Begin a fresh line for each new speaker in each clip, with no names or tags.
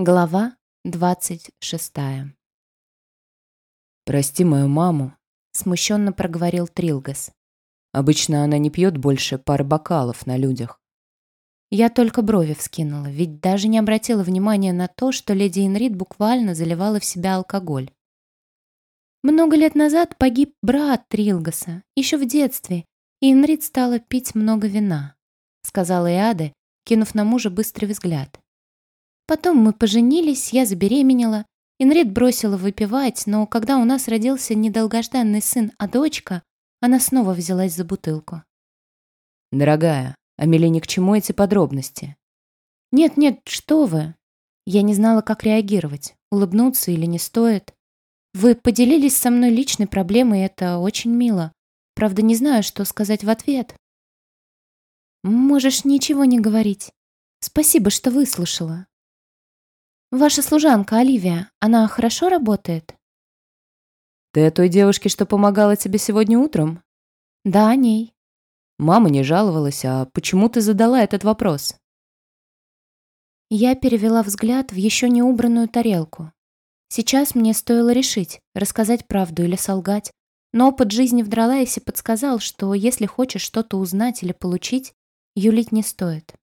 Глава двадцать шестая.
«Прости мою маму», —
смущенно проговорил Трилгас.
«Обычно она не пьет больше пары бокалов на людях».
Я только брови вскинула, ведь даже не обратила внимания на то, что леди Инрид буквально заливала в себя алкоголь. Много лет назад погиб брат Трилгаса, еще в детстве, и Инрид стала пить много вина, сказала Иада, кинув на мужа быстрый взгляд. Потом мы поженились, я забеременела. Инрид бросила выпивать, но когда у нас родился недолгожданный сын, а дочка, она снова взялась за бутылку.
«Дорогая, Амели ни к чему эти подробности?»
«Нет-нет, что вы!» Я не знала, как реагировать, улыбнуться или не стоит. Вы поделились со мной личной проблемой, это очень мило. Правда, не знаю, что сказать в ответ. Можешь ничего не говорить. Спасибо, что выслушала. «Ваша служанка, Оливия, она хорошо работает?»
«Ты о той девушке, что помогала тебе сегодня утром?»
«Да, о ней».
«Мама не жаловалась, а почему ты задала этот вопрос?»
Я перевела взгляд в еще не убранную тарелку. Сейчас мне стоило решить, рассказать правду или солгать, но опыт жизни в Дралайсе подсказал, что если хочешь что-то узнать или получить, юлить не стоит.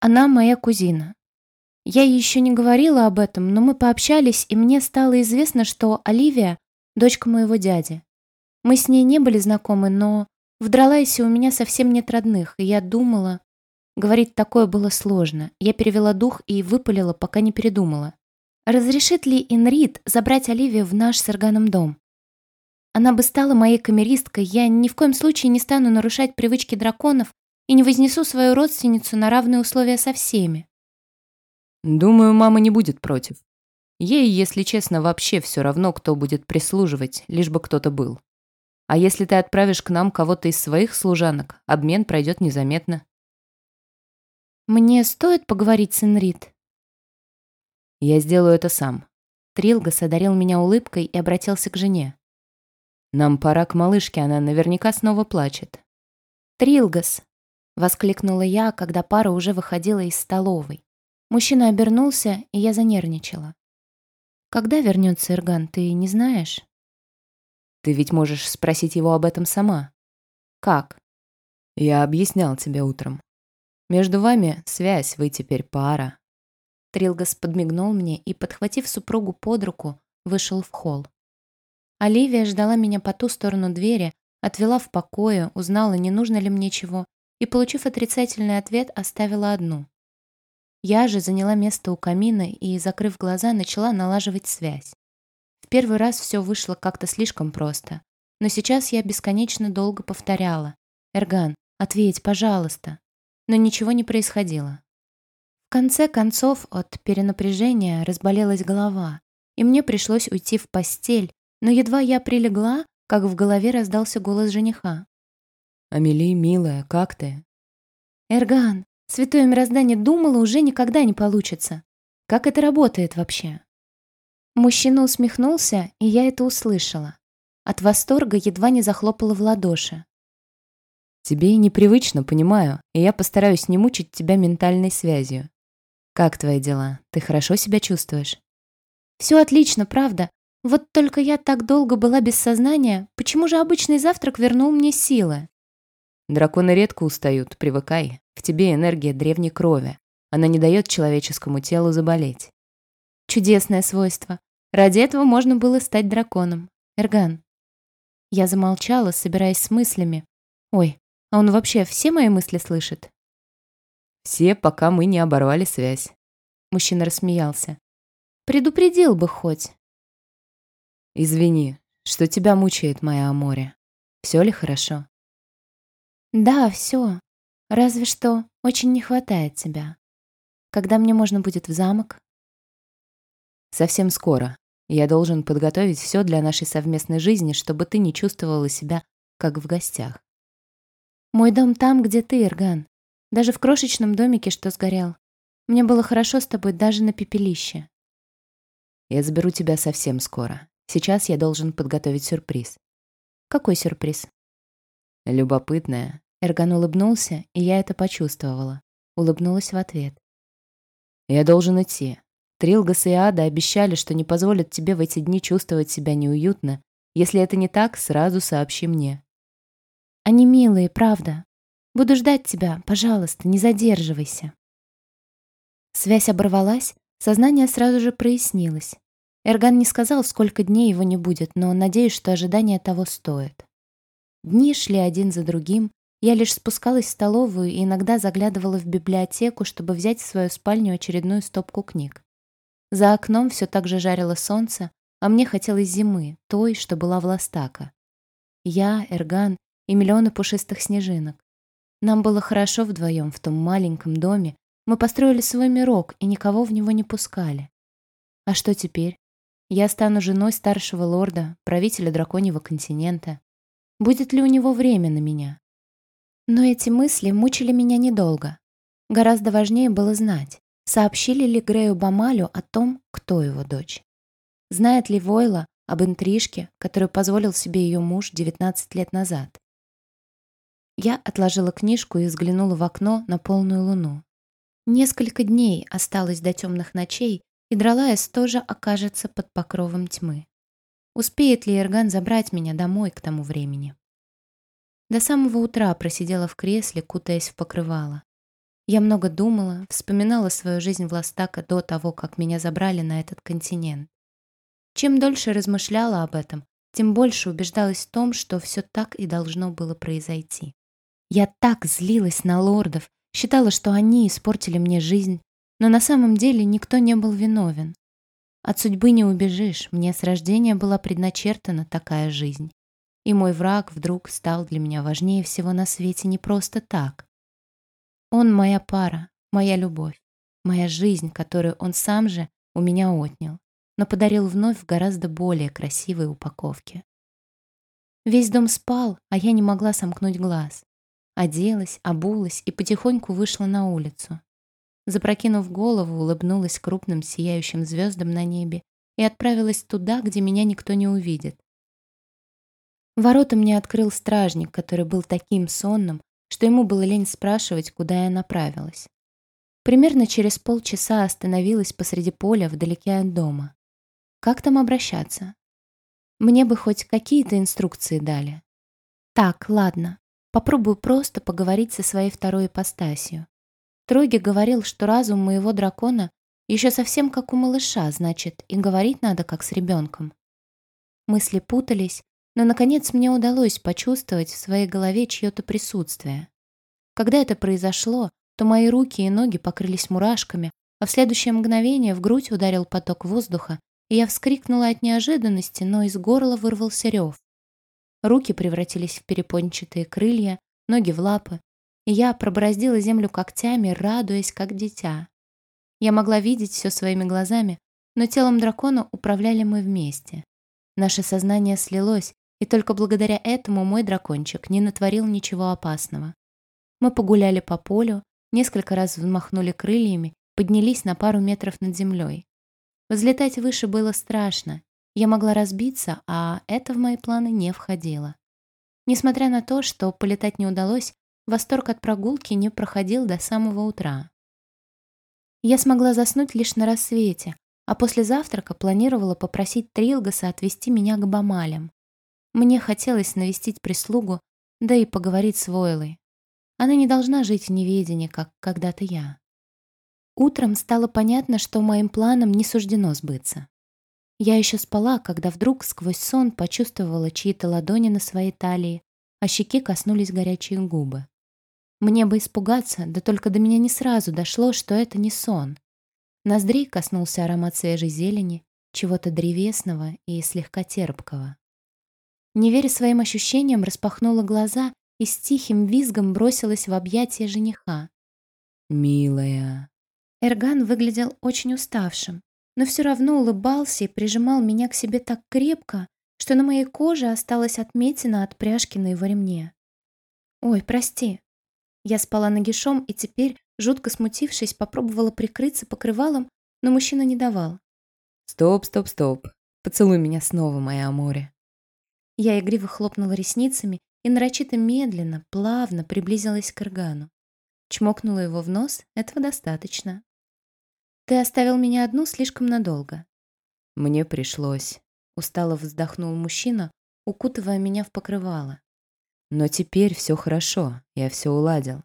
Она моя кузина, я еще не говорила об этом, но мы пообщались, и мне стало известно, что Оливия — дочка моего дяди. Мы с ней не были знакомы, но в Дралайсе у меня совсем нет родных, и я думала... Говорить такое было сложно. Я перевела дух и выпалила, пока не передумала. Разрешит ли Инрид забрать Оливию в наш с Эрганом дом? Она бы стала моей камеристкой, я ни в коем случае не стану нарушать привычки драконов и не вознесу свою родственницу на равные условия со всеми.
Думаю, мама не будет против. Ей, если честно, вообще все равно, кто будет прислуживать, лишь бы кто-то был. А если ты отправишь к нам кого-то из своих служанок, обмен пройдет незаметно.
Мне стоит поговорить с Энрит?
Я сделаю это сам.
Трилгас одарил меня улыбкой и обратился к жене.
Нам пора к малышке, она наверняка снова плачет.
Трилгас! Воскликнула я, когда пара уже выходила из столовой. Мужчина обернулся, и я занервничала. «Когда вернется Ирган, ты не знаешь?»
«Ты ведь можешь спросить его об этом сама».
«Как?»
«Я объяснял тебе утром. Между вами связь, вы теперь пара».
Трилгас подмигнул мне и, подхватив супругу под руку, вышел в холл. Оливия ждала меня по ту сторону двери, отвела в покое, узнала, не нужно ли мне чего, и, получив отрицательный ответ, оставила одну. Я же заняла место у камина и, закрыв глаза, начала налаживать связь. В первый раз все вышло как-то слишком просто. Но сейчас я бесконечно долго повторяла. «Эрган, ответь, пожалуйста». Но ничего не происходило. В конце концов, от перенапряжения разболелась голова, и мне пришлось уйти в постель, но едва я прилегла, как в голове раздался голос жениха.
«Амели, милая, как ты?»
«Эрган, Святое мироздание думало, уже никогда не получится. Как это работает вообще? Мужчина усмехнулся, и я это услышала. От восторга едва не захлопала в ладоши.
«Тебе непривычно, понимаю, и я постараюсь не мучить тебя ментальной связью. Как твои дела? Ты хорошо себя чувствуешь?»
«Все отлично, правда. Вот только я так долго была без сознания, почему же обычный завтрак вернул мне силы?»
«Драконы редко устают, привыкай. В тебе энергия древней крови. Она не дает человеческому телу заболеть.
Чудесное свойство. Ради этого можно было стать драконом. Эрган. Я замолчала, собираясь с мыслями. Ой, а он вообще все мои мысли слышит?
Все, пока мы не оборвали связь.
Мужчина рассмеялся. Предупредил бы хоть.
Извини, что тебя мучает моя Аморе. Все ли хорошо?
Да, все. Разве что очень не хватает тебя. Когда мне можно будет в замок?
Совсем скоро. Я должен подготовить все для нашей совместной жизни, чтобы ты не чувствовала себя как в гостях.
Мой дом там, где ты, Ирган. Даже в крошечном домике, что сгорел. Мне было хорошо с тобой даже на пепелище.
Я заберу тебя совсем скоро. Сейчас я должен подготовить сюрприз.
Какой сюрприз?
Любопытная,
Эрган улыбнулся, и я это почувствовала. Улыбнулась в ответ.
Я должен идти. Трилгас и Ада обещали, что не позволят тебе в эти дни чувствовать себя неуютно. Если это не так, сразу сообщи мне.
Они милые, правда. Буду ждать тебя, пожалуйста, не задерживайся. Связь оборвалась, сознание сразу же прояснилось. Эрган не сказал, сколько дней его не будет, но надеюсь, что ожидание того стоит. Дни шли один за другим, я лишь спускалась в столовую и иногда заглядывала в библиотеку, чтобы взять в свою спальню очередную стопку книг. За окном все так же жарило солнце, а мне хотелось зимы, той, что была в Ластака. Я, Эрган и миллионы пушистых снежинок. Нам было хорошо вдвоем в том маленьком доме, мы построили свой мирок и никого в него не пускали. А что теперь? Я стану женой старшего лорда, правителя драконьего континента. Будет ли у него время на меня? Но эти мысли мучили меня недолго. Гораздо важнее было знать, сообщили ли Грею Бамалю о том, кто его дочь. Знает ли Войла об интрижке, которую позволил себе ее муж 19 лет назад. Я отложила книжку и взглянула в окно на полную луну. Несколько дней осталось до темных ночей, и Дралаес тоже окажется под покровом тьмы. Успеет ли Эрган забрать меня домой к тому времени? До самого утра просидела в кресле, кутаясь в покрывало. Я много думала, вспоминала свою жизнь в Ластака до того, как меня забрали на этот континент. Чем дольше размышляла об этом, тем больше убеждалась в том, что все так и должно было произойти. Я так злилась на лордов, считала, что они испортили мне жизнь, но на самом деле никто не был виновен. От судьбы не убежишь, мне с рождения была предначертана такая жизнь. И мой враг вдруг стал для меня важнее всего на свете не просто так. Он моя пара, моя любовь, моя жизнь, которую он сам же у меня отнял, но подарил вновь в гораздо более красивой упаковке. Весь дом спал, а я не могла сомкнуть глаз. Оделась, обулась и потихоньку вышла на улицу. Запрокинув голову, улыбнулась крупным сияющим звездам на небе и отправилась туда, где меня никто не увидит, Ворота мне открыл стражник, который был таким сонным, что ему было лень спрашивать, куда я направилась. Примерно через полчаса остановилась посреди поля вдалеке от дома. Как там обращаться? Мне бы хоть какие-то инструкции дали. Так, ладно. Попробую просто поговорить со своей второй ипостасью. Троги говорил, что разум моего дракона еще совсем как у малыша, значит, и говорить надо как с ребенком. Мысли путались, но, наконец, мне удалось почувствовать в своей голове чье-то присутствие. Когда это произошло, то мои руки и ноги покрылись мурашками, а в следующее мгновение в грудь ударил поток воздуха, и я вскрикнула от неожиданности, но из горла вырвался рев. Руки превратились в перепончатые крылья, ноги в лапы, и я пробороздила землю когтями, радуясь, как дитя. Я могла видеть все своими глазами, но телом дракона управляли мы вместе. Наше сознание слилось, и только благодаря этому мой дракончик не натворил ничего опасного. Мы погуляли по полю, несколько раз взмахнули крыльями, поднялись на пару метров над землей. Взлетать выше было страшно. Я могла разбиться, а это в мои планы не входило. Несмотря на то, что полетать не удалось, восторг от прогулки не проходил до самого утра. Я смогла заснуть лишь на рассвете, а после завтрака планировала попросить Трилгаса отвезти меня к Бамалям. Мне хотелось навестить прислугу, да и поговорить с Войлой. Она не должна жить в неведении, как когда-то я. Утром стало понятно, что моим планам не суждено сбыться. Я еще спала, когда вдруг сквозь сон почувствовала чьи-то ладони на своей талии, а щеки коснулись горячие губы. Мне бы испугаться, да только до меня не сразу дошло, что это не сон. Ноздрей коснулся аромат свежей зелени, чего-то древесного и слегка терпкого. Не веря своим ощущениям, распахнула глаза и с тихим визгом бросилась в объятия жениха.
«Милая».
Эрган выглядел очень уставшим, но все равно улыбался и прижимал меня к себе так крепко, что на моей коже осталась отметина от пряжки на его ремне. «Ой, прости». Я спала нагишом и теперь, жутко смутившись, попробовала прикрыться покрывалом, но мужчина не давал.
«Стоп, стоп, стоп. Поцелуй меня снова, моя Аморе».
Я игриво хлопнула ресницами и нарочито медленно, плавно приблизилась к Иргану. Чмокнула его в нос, этого достаточно. Ты оставил меня одну слишком надолго.
Мне пришлось.
Устало вздохнул мужчина, укутывая меня в покрывало.
Но теперь все хорошо, я все уладил.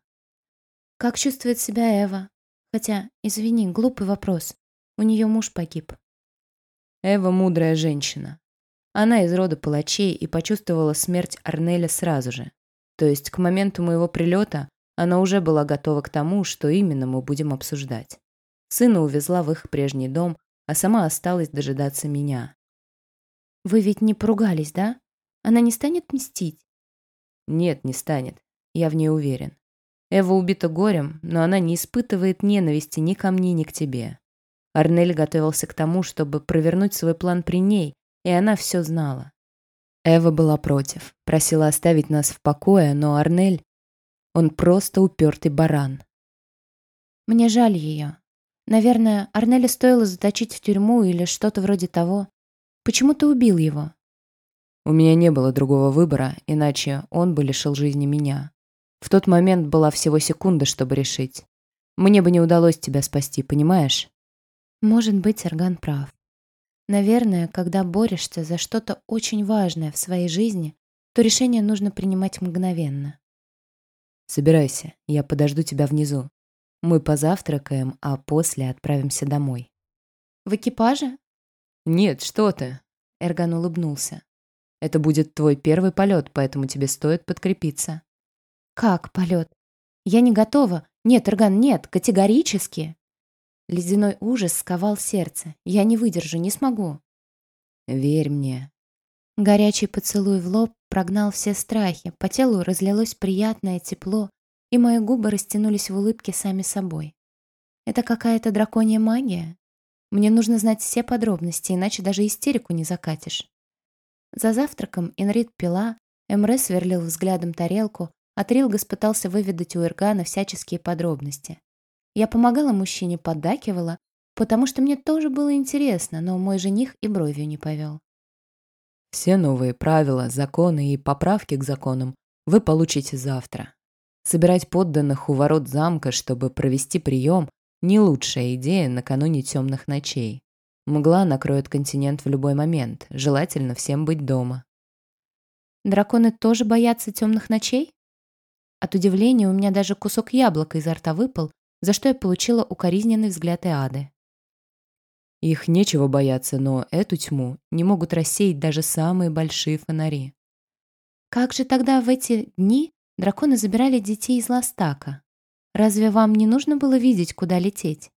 Как чувствует себя Эва? Хотя, извини, глупый вопрос. У нее муж погиб.
Эва мудрая женщина. Она из рода палачей и почувствовала смерть Арнеля сразу же. То есть к моменту моего прилета она уже была готова к тому, что именно мы будем обсуждать. Сына увезла в их прежний дом, а сама осталась дожидаться меня.
«Вы ведь не поругались, да? Она не станет мстить?»
«Нет, не станет. Я в ней уверен. Эва убита горем, но она не испытывает ненависти ни ко мне, ни к тебе. Арнель готовился к тому, чтобы провернуть свой план при ней, и она все знала. Эва была против, просила оставить нас в покое, но Арнель... Он просто упертый баран.
Мне жаль ее. Наверное, Арнеля стоило заточить в тюрьму или что-то вроде того. Почему ты убил его?
У меня не было другого выбора, иначе он бы лишил жизни меня. В тот момент была всего секунда, чтобы решить. Мне бы не удалось тебя спасти, понимаешь?
Может быть, Арган прав. Наверное, когда борешься за что-то очень важное в своей жизни, то решение нужно принимать мгновенно.
Собирайся, я подожду тебя внизу. Мы позавтракаем, а после отправимся домой.
В экипаже?
Нет, что ты.
Эрган улыбнулся.
Это будет твой первый полет, поэтому тебе стоит подкрепиться.
Как полет? Я не готова. Нет, Эрган, нет, категорически. Ледяной ужас сковал сердце. Я не выдержу, не смогу.
Верь мне.
Горячий поцелуй в лоб прогнал все страхи. По телу разлилось приятное тепло, и мои губы растянулись в улыбке сами собой. Это какая-то драконья магия? Мне нужно знать все подробности, иначе даже истерику не закатишь. За завтраком Инрид пила, Эмре сверлил взглядом тарелку, а Трилгас пытался выведать у Иргана всяческие подробности. Я помогала мужчине, поддакивала, потому что мне тоже было интересно, но мой жених и бровью не повел.
Все новые правила, законы и поправки к законам вы получите завтра. Собирать подданных у ворот замка, чтобы провести прием, не лучшая идея накануне темных ночей. Мгла накроет континент в любой момент, желательно всем быть дома.
Драконы тоже боятся темных ночей? От удивления у меня даже кусок яблока изо рта выпал, за что я получила укоризненный взгляд Иады.
Их нечего бояться, но эту тьму не могут рассеять даже самые большие фонари.
Как же тогда в эти дни драконы забирали детей из Ластака? Разве вам не нужно было видеть, куда лететь?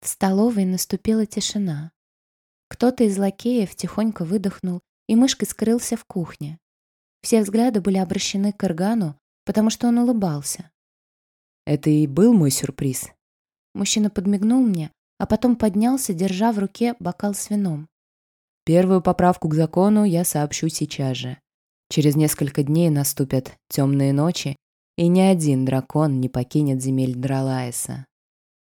В столовой наступила тишина. Кто-то из лакеев тихонько выдохнул и мышкой скрылся в кухне. Все взгляды были обращены к Иргану, потому что он улыбался.
Это и был мой сюрприз.
Мужчина подмигнул мне, а потом поднялся, держа в руке бокал с вином.
Первую поправку к закону я сообщу сейчас же. Через несколько дней наступят темные ночи, и ни один дракон не покинет земель Дралаеса.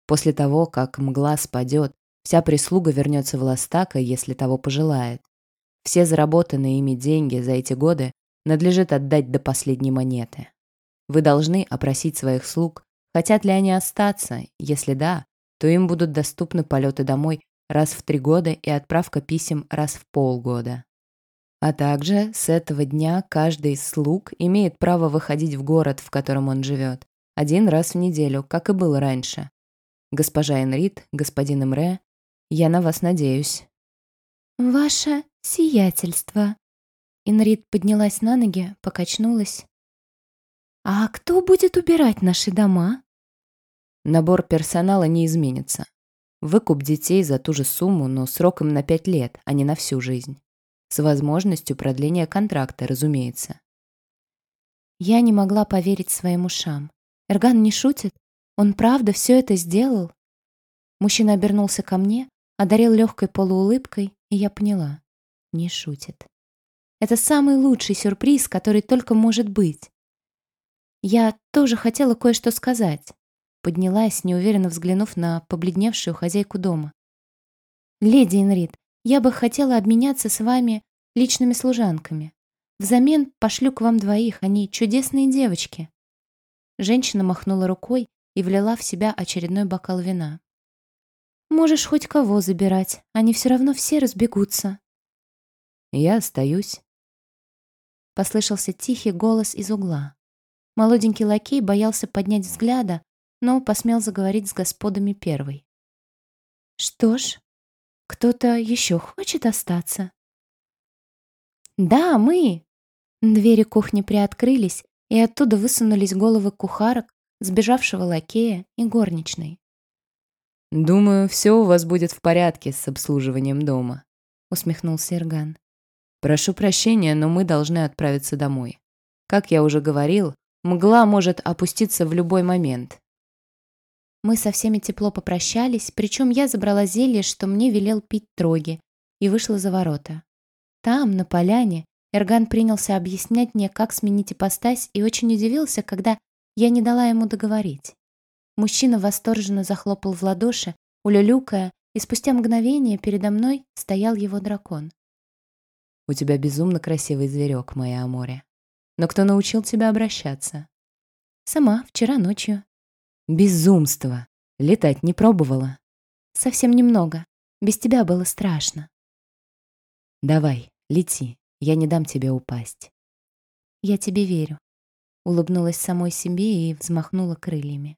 После того, как мгла спадет, вся прислуга вернется в Ластака, если того пожелает. Все заработанные ими деньги за эти годы надлежит отдать до последней монеты. Вы должны опросить своих слуг, Хотят ли они остаться? Если да, то им будут доступны полеты домой раз в три года и отправка писем раз в полгода. А также с этого дня каждый из слуг имеет право выходить в город, в котором он живет, один раз в неделю, как и было раньше. Госпожа Энрит, господин Эмре, я на вас надеюсь.
«Ваше сиятельство!» Инрит поднялась на ноги, покачнулась. «А кто будет убирать наши дома?»
Набор персонала не изменится. Выкуп детей за ту же сумму, но сроком на пять лет, а не на всю жизнь. С возможностью продления контракта, разумеется.
Я не могла поверить своим ушам. Эрган не шутит? Он правда все это сделал? Мужчина обернулся ко мне, одарил легкой полуулыбкой, и я поняла. Не шутит. Это самый лучший сюрприз, который только может быть. Я тоже хотела кое-что сказать. Поднялась, неуверенно взглянув на побледневшую хозяйку дома. «Леди Инрид, я бы хотела обменяться с вами личными служанками. Взамен пошлю к вам двоих, они чудесные девочки». Женщина махнула рукой и влила в себя очередной бокал вина. Можешь хоть кого забирать, они все равно все разбегутся.
Я остаюсь.
Послышался тихий голос из угла. Молоденький лакей боялся поднять взгляда, но посмел заговорить с господами первой. «Что ж, кто-то еще хочет остаться?» «Да, мы!» Двери кухни приоткрылись, и оттуда высунулись головы кухарок, сбежавшего лакея и горничной.
«Думаю, все у вас будет в порядке с обслуживанием дома», — усмехнулся Ирган. «Прошу прощения, но мы должны отправиться домой. Как я уже говорил, мгла может опуститься в любой момент».
Мы со всеми тепло попрощались, причем я забрала зелье, что мне велел пить троги, и вышла за ворота. Там, на поляне, Эрган принялся объяснять мне, как сменить ипостась, и очень удивился, когда я не дала ему договорить. Мужчина восторженно захлопал в ладоши, улюлюкая, и спустя мгновение передо мной стоял его дракон.
«У тебя безумно красивый зверек, моя Аморе. Но кто научил тебя обращаться?»
«Сама, вчера ночью».
«Безумство! Летать не пробовала?»
«Совсем немного. Без тебя было страшно».
«Давай, лети, я не дам тебе упасть».
«Я тебе верю», — улыбнулась самой себе и взмахнула крыльями.